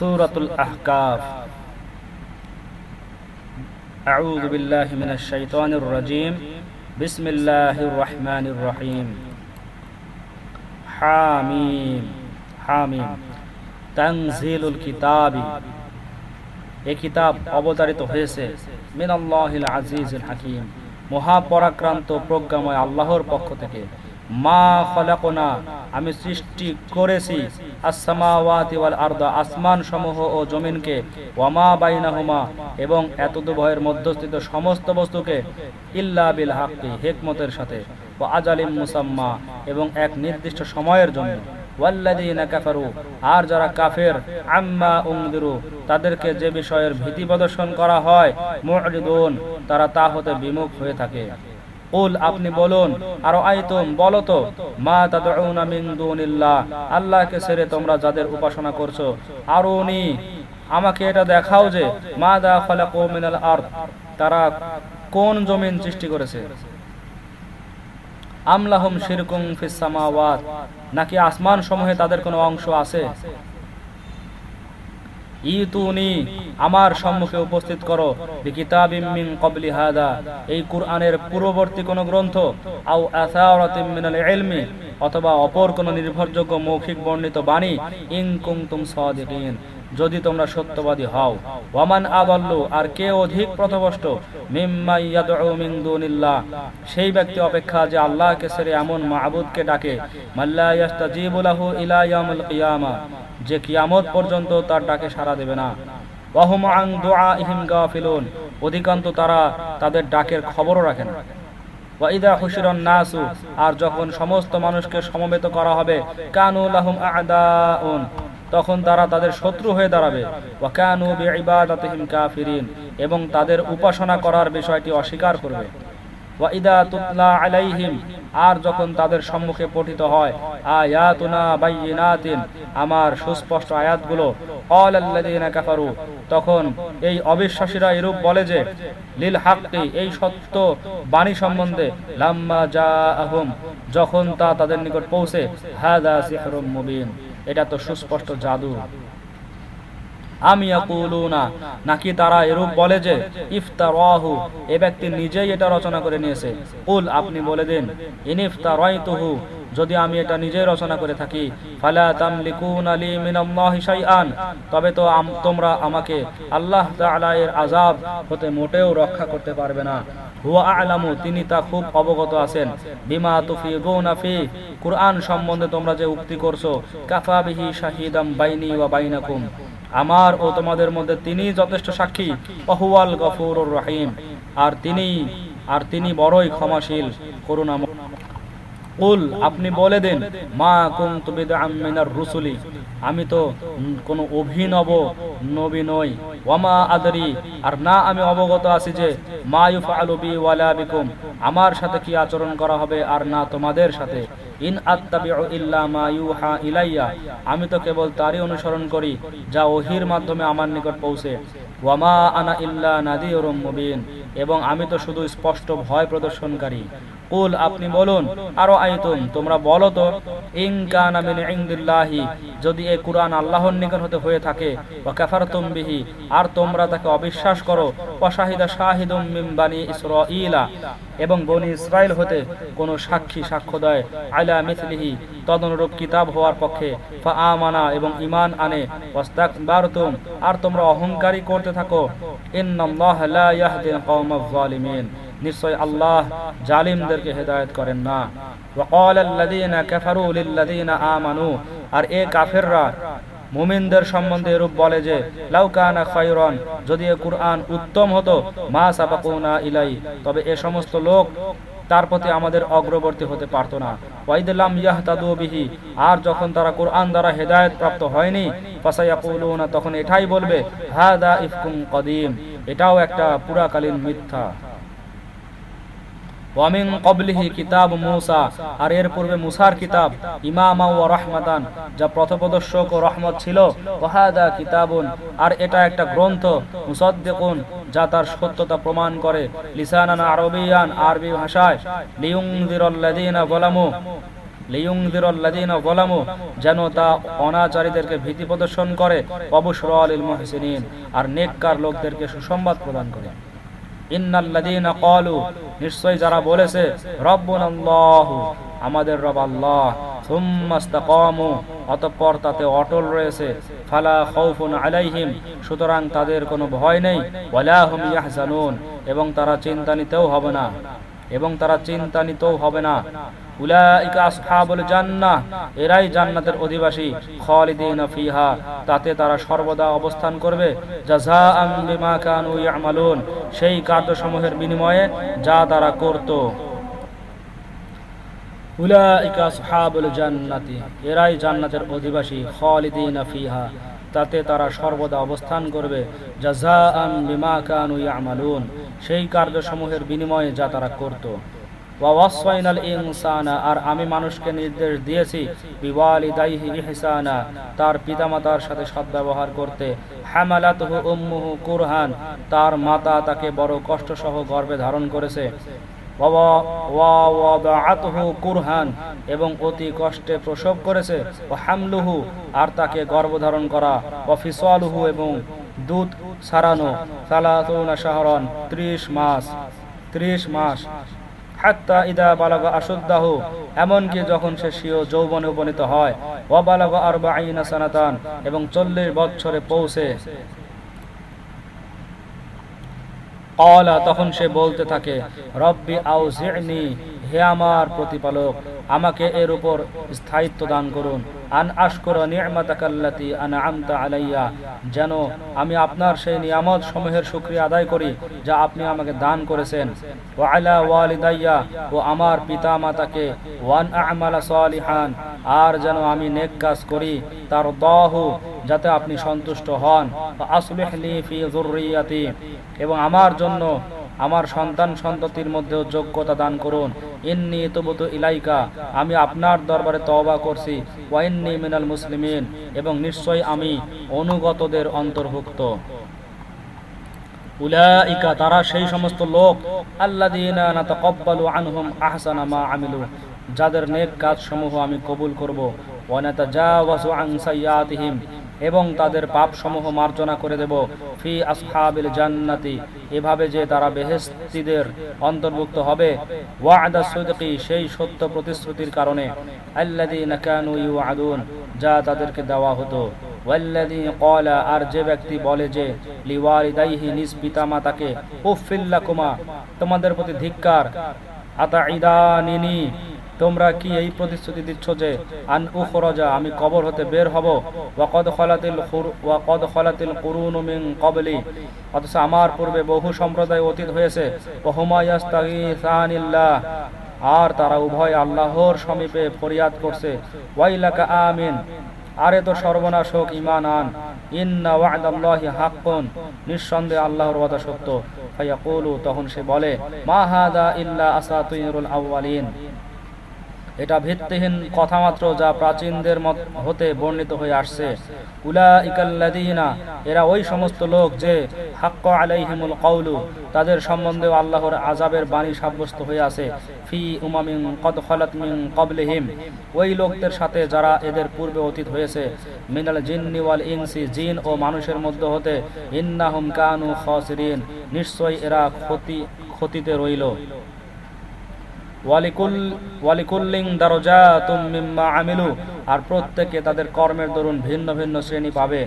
সুরাতুল আহকাফ أعوذ بالله من الشيطان الرجيم بسم الله الرحمن الرحيم حاميم حاميم تنزيل الكتاب এই কিতাব অবতারিত হয়েছে মিনাল্লাহিল আজিজুল হাকিম মহাপরাক্রান্ত প্রজ্ঞাময় আল্লাহর পক্ষ থেকে মা খলাকোনা, আমি সৃষ্টি করেছি আসমান সমূহ ও জমিনকে ওয়ামা বাইনাহুমা, এবং এতদুভয়ের মধ্যস্থিত সমস্ত বস্তুকে, ইল্লা বিল হাক্কি, হেকমতের সাথে ও আজালিম মুসাম্মা, এবং এক নির্দিষ্ট সময়ের জন্য। আর যারা কাফের, আম্মা উনদিরু তাদেরকে যে বিষয়ের ভীতি প্রদর্শন করা হয় তারা তা হতে বিমুখ হয়ে থাকে। কুল আপনি বলুন, আর আইতুম, বলো তো, মা তাদউনা মিন দুনিল্লাহ, আল্লাহকে ছেড়ে তোমরা যাদের উপাসনা করছ। আরুনি আমাকে এটা দেখাও যে মা দা খালাকু মিনাল আরদ, তারা কোন জমিন সৃষ্টি করেছে? আমলাহুম শিরকুম ফিস সামাওয়াত, নাকি আসমান সমূহে তাদের কোনো অংশ আছে? আমার সম্মুখে উপস্থিত করো। ক্বাবলি হাদা। এই কুরআনের পূর্ববর্তী কোন গ্রন্থ মিনাল অথবা অপর কোন নির্ভরযোগ্য মৌখিক বর্ণিত বাণী, ইন কুনতুম যদি তোমরা সত্যবাদী হও। ওয়ামান আদাল্লু, আর কে অধিক প্রথভষ্ট মিম্মা সেই ব্যক্তি অপেক্ষা যে আল্লাহকে ছেড়ে এমন মাহবুদকে ডাকে। মাল্লা ইয়াস্তাজিবু লাহু ইলা কিয়ামা। যে কিয়ামত পর্যন্ত তার ডাকে সাড়া দেবে না। অধিকান্ত তারা তাদের ডাকের খবরও রাখে না। ওয়াইদা আর যখন সমস্ত মানুষকে সমবেত করা হবে তখন তারা তাদের শত্রু হয়ে দাঁড়াবে। ওয়াকানু এবং তাদের উপাসনা করার বিষয়টি অস্বীকার করবে। তুতলা আলাইহিম। আর যখন তাদের সম্মুখে পঠিত হয়, আয়াতুনা বাইয়িনাতিন, আমার সুস্পষ্ট আয়াতগুলো ক্বাল আল্লাযীনা কাফারু তখন এই অবিশ্বাসীরা এরূপ বলে যে, লিল হাক্কি, এই সত্য বাণী সম্বন্ধে লাম্মা জাআহুম যখন তা তাদের নিকট পৌঁছে হাদা সিহরুম মুবিন এটা তো সুস্পষ্ট জাদু। আমি ইয়াকুলুনা। নাকি তারা এরূপ বলে যে, ইফতারাহু এ ব্যক্তি নিজেই এটা রচনা করে নিয়েছে। কুল, আপনি বলে দিন, ইনিফতারাইতুহু যদি আমি এটা নিজেই রচনা করে থাকি তবে তো তোমরা আমাকে আল্লাহ তাআলা এর আযাব হতে মোটেও রক্ষা করতে পারবে না। হুয়া আলামু, তিনি তা খুব অবগত আছেন। বিমা তুফিগুনা ফি, কুরআন সম্বন্ধে তোমরা যে উক্তি করছ, কাফা বিহি শাহিদাম বাইনি ওয়া বাইনাকুম আমার ও তোমাদের মধ্যে তিনি যথেষ্ট সাক্ষী, অহুয়াল গফুর রহিম। আর তিনি আর তিনি বড়ই ক্ষমাশীল, করুণাময়। কুল আপনি বলে দেন মা কুনতু বিদআম মিনার রুসুলি। আমি তো কোন অভিনব নবী নই। ওয়ামা আদরি। আর না আমি অবগত আছি যে মা ইউফআলু বি ওয়ালা বিকুম। আমার সাথে কি আচরণ করা হবে আর না তোমাদের সাথে? ইন আত্তাবিউ ইল্লা মা ইউহা ইলাইয়া। আমি তো কেবল তারই অনুসরণ করি যা ওহির মাধ্যমে আমার নিকট পৌঁছে। ওয়ামা আনা ইল্লা নাদিরুম মুবিন। এবং আমি তো শুধু স্পষ্ট ভয় প্রদর্শনকারী। কুল, আপনি বলুন, আরও আইতুম তোমরা বলো তো ইনকান যদি এই কুরআন আল্লাহর নিকট হতে হয়ে থাকে, ওয়া কাফারতুম বিহি, আর তোমরা তাকে অবিশ্বাস করো, ওয়া শাহিদা শাহিদুম মিন বানি এবং বনি ইসরাইল হতে কোন সাক্ষী সাক্ষ্য দেয়, আলা মিথলিহি তদনুরূপ কিতাব হওয়ার পক্ষে, ফা আমানা, এবং ইমান আনে ওয়াস্তাকবারতুম আর তোমরা অহংকারী করতে থাকো, ইন্নাল্লাহা লা ইয়াহদিল কওমাজ জালিমিন নিশ্চয় আল্লাহ জালিমদেরকে হেদায়েত করেন না وقال الذين كفروا للذين آمنوا আর এ কাফেররা মুমিনদের সম্বন্ধে এরূপ বলে যে লাউকানা খায়রান যদি এ কুরআন উত্তম হতো মা সাবাকুনা ইলাই তবে এ সমস্ত লোক তার প্রতি আমাদের অগ্রবর্তী হতে পারতো না ওয়াইদুল্লাম ইয়াহতাদু বিহি আর যখন তারা কোরআন দ্বারা হেদায়েত প্রাপ্ত হয়নি ফাসায়াকুলুনা তখন এটাই বলবে হাদা ইফকুম কদিম এটাও একটা পুরাকালীন মিথ্যা ওয়ামিন কবলিহি কিতাব মুসা, আর এর পূর্বে মুসার কিতাব, ইমামা ও রহমাতান যা পথপ্রদর্শক ও রহমত ছিল। ওয়াহাদা কিতাবুন, আর এটা একটা গ্রন্থ, মুসাদ্দিকুন, যা তার সত্যতা প্রমাণ করে। লিসানান আরবিয়ান, আরবি ভাষায়, লিয়ুংদিরাল্লাযীনা যালামু যেন তা অনাচারীদেরকে ভীতি প্রদর্শন করে। অবসর লিল মুহসিনিন, আর নেককার লোকদেরকে সুসংবাদ প্রদান করে। নিশ্চয় যারা বলেছে আমাদের রব আল্লাহ অতঃপর তাতে অটল রয়েছে, ফালা আলাইহিম সুতরাং তাদের কোনো ভয় নেই হুম এবং তারা চিন্তা নিতেও হবে না, এবং তারা চিন্তা নিতেও হবে না। এরাই জান্নাতের অধিবাসী, খালিদিনা ফিহা, তাতে তারা সর্বদা অবস্থান করবে। সেই কার্যসমূহের বিনিময়ে যা তারা করত। এরাই জান্নাতের অধিবাসী ফিহা, তাতে তারা সর্বদা অবস্থান করবে। সেই কার্যসমূহের বিনিময়ে যা তারা করত। আর আমি মানুষকে নির্দেশ দিয়েছি, বিওয়ালিদাইহি ইহসানা, তার পিতামাতার সাথে সদ্ব্যবহার করতে। হামালাতহু কুরহান, তার মাতা তাকে বড় কষ্ট সহ গর্ভে ধারণ করেছে। কুরহান, এবং অতি কষ্টে প্রসব করেছে। ও হামলুহু, আর তাকে গর্ভধারণ করা। ও এবং দুধ সারানো সালাতুনা শাহরন, ত্রিশ মাস ত্রিশ মাস। এবং চল্লিশ বৎসরে পৌঁছে। অলা তখন সে বলতে থাকে, রব্বি আউ হে আমার প্রতিপালক, আমাকে এর উপর স্থায়িত্ব দান করুন। আন আশকর নিয়ামাতাকাল্লাতি আলাইয়া। যেন আমি আপনার সেই নিয়ামত সমূহের শুক্রিয়া আদায় করি যা আপনি আমাকে দান করেছেন। ও আলা ওয়ালিদাইয়া ও আমার পিতা মাতাকে ওয়ান আমালা সালিহান। আর যেন আমি নেক কাজ করি তার দহ যাতে আপনি সন্তুষ্ট হন। আসলিহলি ফি যুররিয়াতি। এবং আমার জন্য আমার সন্তান সন্ততির মধ্যেও যোগ্যতা দান করুন। ইন্নি তবুতু ইলাইকা, আমি আপনার দরবারে তওবা করছি। ওয়াইন্নি মিনাল মুসলিমিন, এবং নিশ্চয় আমি অনুগতদের অন্তর্ভুক্ত। উলাইকা, তারা সেই সমস্ত লোক নাতাকাব্বালু আনহুম আমিলু, যাদের নেক কাজ সমূহ আমি কবুল করব। ওয়া নাতাজাওয়াজু এবং তাদের পাপ সমূহ মার্জনা করে দেব। ফি আসহাবিল জান্নাতি, এভাবে যে তারা বেহেস্তিদের অন্তর্ভুক্ত হবে। ওয়াদা সুদকি, সেই সত্য প্রতিশ্রুতির কারণে। আল্লাযীনা কানু ইউআদুন, যা তাদেরকে দেওয়া হতো। ওয়াল্লাযী ক্বালা, আর যে ব্যক্তি বলে যে, লিওয়ালিদাইহি নিজ পিতামাতাকে উফিল্লাকুমা তোমাদের প্রতি ধিক্কার আতাইদানিনি তোমরা কি এই প্রতিশ্রুতি দিচ্ছ যে, আন উখরজা, আমি কবর হতে বের হব? ওয়াকদ খলাতিল ওয়াকদ খলাতিল কুরুন মিন কবলি অথচ আমার পূর্বে বহু সম্প্রদায় অতীত হয়েছে। ওহুমায়াস্তাগিসানিল্লাহ আর তারা উভয় আল্লাহর সমীপে ফরিয়াদ করছে। ওয়াইলাকা আমিন। আরে তো সর্বনাশ হোক ইমান আন। ইন্না ওয়াদাল্লাহি হাক্কুন। নিঃসন্দেহে আল্লাহর ওয়াদা সত্য। ফায়াকুলু, তখন সে বলে, মা হাদা ইল্লা আসাতিরুল আউয়ালিন এটা ভিত্তিহীন কথা মাত্র যা প্রাচীনদের হতে বর্ণিত হয়ে আসছে। উলা ইকাল্লাদিনা এরা ওই সমস্ত লোক যে হাক্ক আলাইহিমুল কৌলু তাদের সম্বন্ধে আল্লাহর আজাবের বাণী সাব্যস্ত হয়ে আছে। ফি উমামিন কদ মিন কবলিহিম ওই লোকদের সাথে যারা এদের পূর্বে অতীত হয়েছে। মিনাল জিন্নি ওয়াল ইনসি, জিন ও মানুষের মধ্যে হতে ইন্নাহুম কানু খসরিন নিশ্চয় এরা ক্ষতি, ক্ষতিতে রইল। ওয়ালিকুল্লিং আমিলু। আর প্রত্যেকে তাদের কর্মের দরুন ভিন্ন ভিন্ন শ্রেণি পাবে।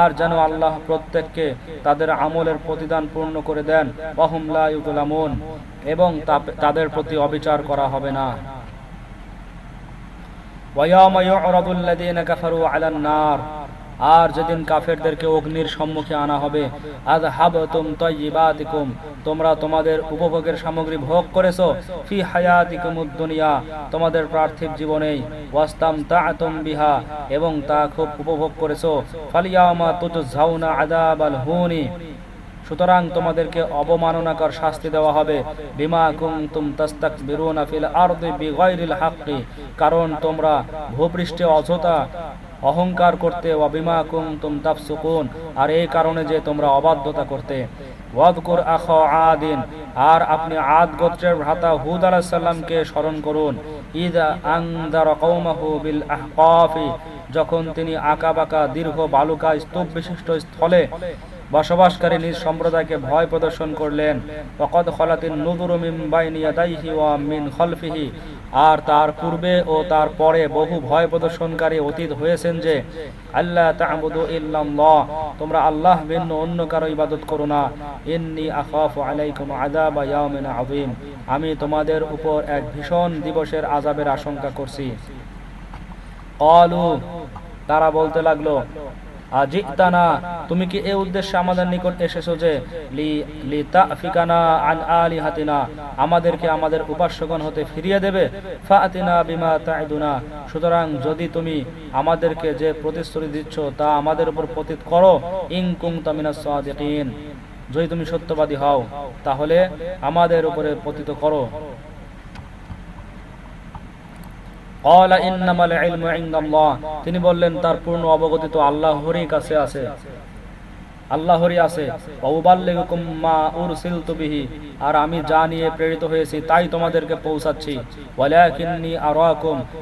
আর যেন আল্লাহ প্রত্যেককে তাদের আমলের প্রতিদান পূর্ণ করে দেন। এবং তাদের প্রতি অবিচার করা হবে না। ওয়ায়ামা ইউরাদুল্লাযীনা কাফারু আলান নার আর যেদিন কাফেরদেরকে অগ্নির সম্মুখে আনা হবে আজ হাব তুম তৈবাতিকুম তোমরা তোমাদের উপভোগের সামগ্রী ভোগ করেছ, ফি হায়াতিকুম দুনিয়া, তোমাদের পার্থিব জীবনেই ওয়াস্তাম তা বিহা, এবং তা খুব উপভোগ করেছ, ফালিয়ামা তুজজাউনা আযাবাল হুনি সুতরাং তোমাদেরকে অবমাননাকর শাস্তি দেওয়া হবে। বিমা কুমতুম তাস্তাকবিরুনা ফিল আরদি বিগাইরিল হাক্কি। কারণ তোমরা ভূপৃষ্ঠে অযথা অহংকার করতে ওয়া বিমা কুমতুম তাফসুকুন। আর এই কারণে যে তোমরা অবাধ্যতা করতে। ওয়াদকুর আখ আদিন। আর আপনি আদ গোত্রের ভ্রাতা হুদ আলাইহিস সালামকে স্মরণ করুন। ইদা আনদার কওমাহু বিল আহকাফি। যখন তিনি আঁকা বাঁকা দীর্ঘ বালুকা স্তূপ বিশিষ্ট স্থলে বসবাসকারী নিজ সম্প্রদায়কে ভয় প্রদর্শন করলেন। ওয়াকাদ খলাতিন নুদুরু মিন বাইনি ওয়া মিন খালফিহি। আর তার পূর্বে ও তার পরে বহু ভয় প্রদর্শনকারী অতীত হয়েছেন যে আল্লাহ তা'বুদু ইল্লাল্লাহ, তোমরা আল্লাহ ভিন্ন অন্য কারও ইবাদত করো না। ইন্নী আখাফু আলাইকুম ইয়াউমিন আযীম। আমি তোমাদের উপর এক ভীষণ দিবসের আযাবের আশঙ্কা করছি। ক্বালু, তারা বলতে লাগল তুমি কি এই উদ্দেশ্যে আমাদের নিকট এসেছ যে, লি তাফিকানা আন আমাদেরকে আমাদের উপাস্যগণ হতে ফিরিয়ে দেবে? ফাতিনা বিমা তাইদুনা সুতরাং যদি তুমি আমাদেরকে যে প্রতিশ্রুতি দিচ্ছ, তা আমাদের উপর পতিত করো। ইং কুং তামিনা যদি তুমি সত্যবাদী হও, তাহলে আমাদের উপরে পতিত করো ক্বালা ইন্নামাল ইলমু ইনদাল্লাহ তিনি বললেন, তার পূর্ণ অবগতি তো আল্লাহরই কাছে আছে। আল্লাহরই আছে। আর আমি যা নিয়ে প্রেরিত হয়েছি, তাই তোমাদেরকে পৌঁছাচ্ছি।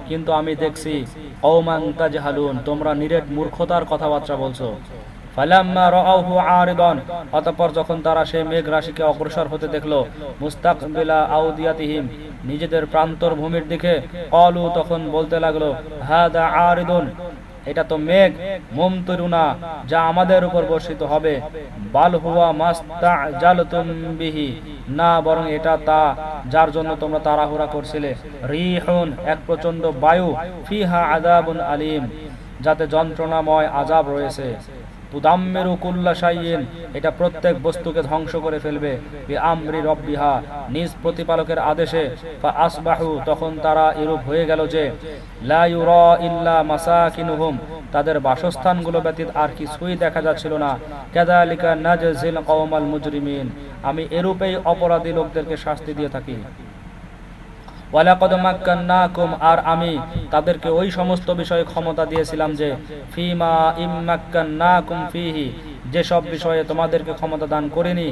কিন্তু আমি দেখছি তোমরা নিরেট মূর্খতার কথাবার্তা বলছো। নিজেদের প্রান্তর ভূমির দিকে কলু তখন বলতে লাগল এটা তো মেঘ যা আমাদের উপর বর্ষিত হবে। বাল হুয়া বিহি, না বরং এটা তা, যার জন্য তোমরা তাড়াহুড়া করছিলে। রিহুন, এক প্রচণ্ড বায়ু, ফিহা আযাবুন আলিম, যাতে যন্ত্রণাময় আজাব রয়েছে। তুদাম্মেরু কুল্লা এটা প্রত্যেক বস্তুকে ধ্বংস করে ফেলবে। বি আমরি রব্বিহা, নিজ প্রতিপালকের আদেশে। আসবাহু তখন তারা এরূপ হয়ে গেল যে, লা ইউরা ইল্লা মাসাকিনুহুম, তাদের বাসস্থানগুলো ব্যতীত আর কিছুই দেখা যাচ্ছিল না। কাযালিকা নাজজিল কওমাল মুজরিমিন, আমি এরূপেই অপরাধী লোকদেরকে শাস্তি দিয়ে থাকি। ওয়ালাকদ মাক্কান্নাকুম আর আমি তাদেরকে ওই সমস্ত বিষয়ে ক্ষমতা দিয়েছিলাম যে ফিমা ইম্মাক্কান্নাকুম ফিহি যেসব বিষয়ে তোমাদেরকে ক্ষমতা দান করিনি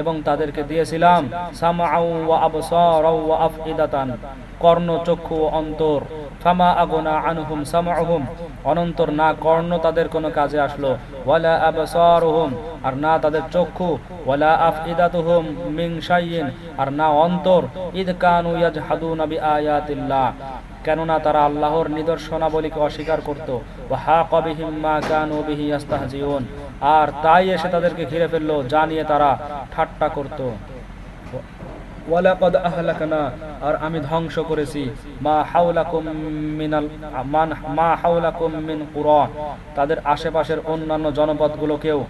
এবং তাদেরকে দিয়েছিলাম, সামআউ ওয়া ওয়া কর্ণ, চক্ষু ও অন্তর, ফামা আগনা আনহুম সামআহুম, অনন্তর না কর্ণ তাদের কোনো কাজে আসলো, ওয়ালা আবসারুহুম, আর না তাদের চক্ষু, ওয়ালা আফইদাতুহুম মিন শাইইন, আর না অন্তর, ইদ কানু ইয়াজহাদুনা বিআয়াতিল্লাহ কেননা তারা আল্লাহর নিদর্শনাবলীকে অস্বীকার করত। আর তাই এসে তাদেরকে ঘিরে ফেলল যা নিয়ে তারা ঠাট্টা করত। আর আমি ধ্বংস করেছি। মা হাওলাকুম মিনাল, মান, মা তাদের আশেপাশের অন্যান্য জনপদগুলোকেও।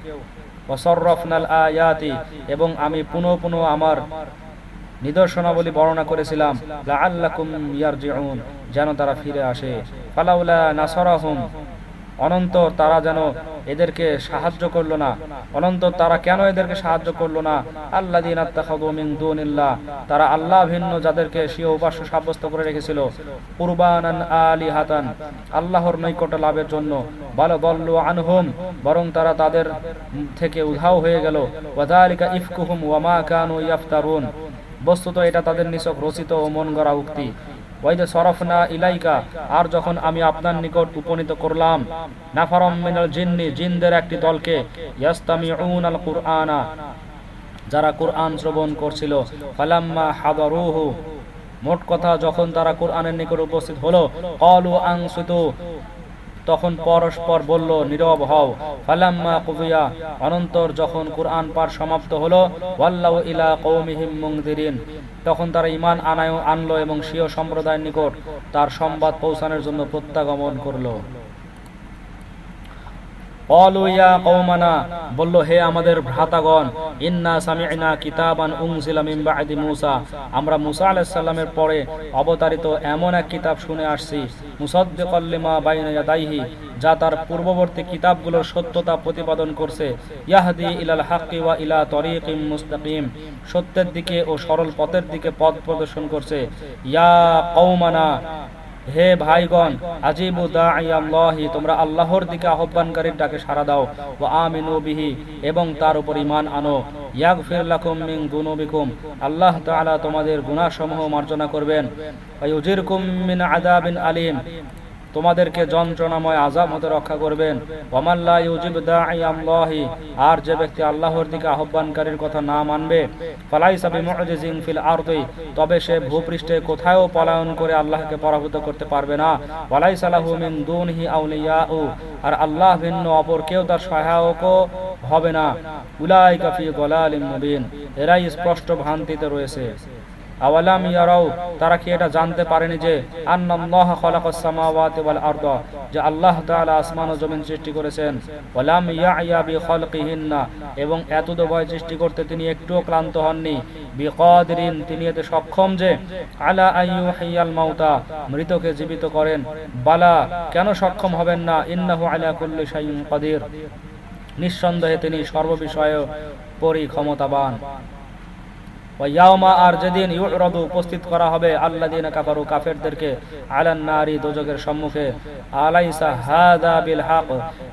ওয়াসাররাফনাল আয়াতি, এবং আমি পুনঃ পুনঃ আমার নিদর্শনাবলী বর্ণনা করেছিলাম যেন তারা ফিরে আসে। অনন্তর তারা যেন এদেরকে সাহায্য করল না। অনন্তর তারা কেন এদেরকে সাহায্য করল না? আত্তাখাযু মিন দুনিল্লাহ, তারা আল্লাহ ভিন্ন যাদেরকে স্বীয় উপাস্য সাব্যস্ত করে রেখেছিল। কুরবানান আলিহাতান, আল্লাহর নৈকট্য লাভের জন্য। বাল দল্লু আনহুম, বরং তারা তাদের থেকে উধাও হয়ে গেল। ওয়াযালিকা ইফকুহুম ওয়ামা কানু ইয়াফতারুন। বস্তুত এটা তাদের নিছক রচিত ও মন গড়া উক্তি। ওয়াইদে সরফনা ইলাইকা, আর যখন আমি আপনার নিকট উপনীত করলাম, নাফারম মিনাল জিন্নি, জিনদের একটি দলকে, ইয়াস্তামিউন আল কুরআনা যারা কুরআন শ্রবণ করছিল, ফালাম্মা হাদারুহু, মোট কথা যখন তারা কোরআনের নিকট উপস্থিত হলো কলু আংসিতু তখন পরস্পর বলল, নীরব হও। ফালাম্মা কুবিয়া অনন্তর যখন কুরআন পাঠ সমাপ্ত হলো ওয়াল্লাহ ইলা কওমিহিম মুংদিরিন তখন তারা ইমান আনায় আনলো এবং স্বীয় সম্প্রদায়ের নিকট তার সংবাদ পৌঁছানোর জন্য প্রত্যাগমন করল। বলল, হে আমাদের মূসা। পরে অবতারিত এমন এক কিতাব শুনে আসছি তার পূর্ববর্তী কিতাবগুলোর সত্যতা প্রতিপাদন করছে। সত্যের দিকে ও সরল পথের দিকে পথ প্রদর্শন করছে। ইয়া কওমানা হে ভাইগণ, আজিবু দাহি তোমরা আল্লাহর দিকে আহ্বানকারীর ডাকে সাড়া দাও ও আমিনু বিহি, এবং তার উপর ইমান আনো। ইয়াগফির লাকুম মিন দুনুবিকুম আল্লাহ তাআলা তোমাদের গুনাহসমূহ মার্জনা করবেন। ওয়া ইউজিরকুম মিন আযাবিন আলিম তোমাদেরকে যন্ত্রণাময় আজাব হতে রক্ষা করবেন। ইউজিব আর যে ব্যক্তি আল্লাহর দিকে আহ্বানকারীর কথা না মানবে তবে সে ভূপৃষ্ঠে কোথাও পলায়ন করে আল্লাহকে পরাভূত করতে পারবে না। ওয়ালাইসা লাহু মিন দুনহি আউলিয়াউ, আর আল্লাহ ভিন্ন, অপর কেউ তার সহায়কও হবে না। উলাইকা ফি দালালিম মুবিন, এরাই স্পষ্ট ভ্রান্তিতে রয়েছে। আওয়ালাম ইয়ারাও তারা কি এটা জানতে পারেনি যে আন্নাল্লাহ খালাকাস সামাওয়াতি ওয়াল আরদ, যে আল্লাহ তাআলা আসমান ও জমিন সৃষ্টি করেছেন। ওয়ালাম ইয়াইয়া বি খালকিহিন্না এবং এত ভয় সৃষ্টি করতে তিনি একটুও ক্লান্ত হননি। বিকাদিরিন, তিনি এতে সক্ষম যে, আলা আইয়ুহিয়াল মাউতা, মৃতকে জীবিত করেন। বালা, কেন সক্ষম হবেন না? ইন্নাহু আলা কুল্লি শাইইন কাদির। নিঃসন্দেহে তিনি সর্ববিষয়ে পরিক্ষমতাবান। ওয়াউমা আর যেদিন ইউরদু উপস্থিত করা হবে আল্লাদিন কাপারু কাফেরদেরকে আলান নারী দোজকের সম্মুখে। আলাইসা হাদা বিল হাক।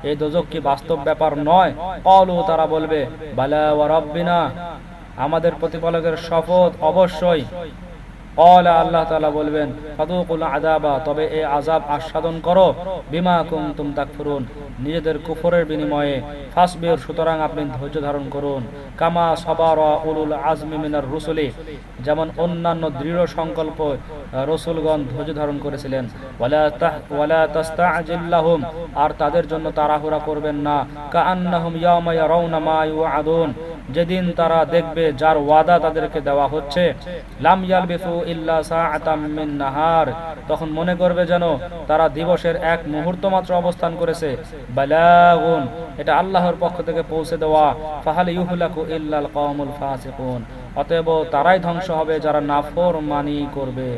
এই দোজক কি বাস্তব ব্যাপার নয়? অলু তারা বলবে, বালা ওয়া রব্বিনা। আমাদের প্রতিপালকের শপথ অবশ্যই। কলা আল্লাহ তাআলা বলবেন আযাবা তবে এই আযাব আস্বাদন করো। বিমা কুনতুম তাকফুরুন, নিজেদের কুফরের বিনিময়ে ফাসবির, সুতরাং আপনি ধৈর্য ধারণ করুন। কামা সাবারা উলুল আজমি মিনার রুসুলি, যেমন অন্যান্য দৃঢ় সংকল্প রসুলগণ ধৈর্য ধারণ করেছিলেন। ওয়ালা তাস্তাজিল্লাহুম আর তাদের জন্য তাড়াহুড়া করবেন না। কাআন্নাহুম ইয়াওমা ইয়ারাউনা মা ইউআদুন যেদিন তারা দেখবে যার ওয়াদা তাদেরকে দেওয়া হচ্ছে, লাম ইয়ালবিসু ইল্লা সাআতাম মিন নাহার, তখন মনে করবে যেন তারা দিবসের এক মুহূর্ত মাত্র অবস্থান করেছে। বালাগুন, এটা আল্লাহর পক্ষ থেকে পৌঁছে দেওয়া। ফাহাল ইউহলাকু ইল্লাল কওমুল ফাসিকুন, অতএব তারাই ধ্বংস হবে যারা নাফরমানি করবে।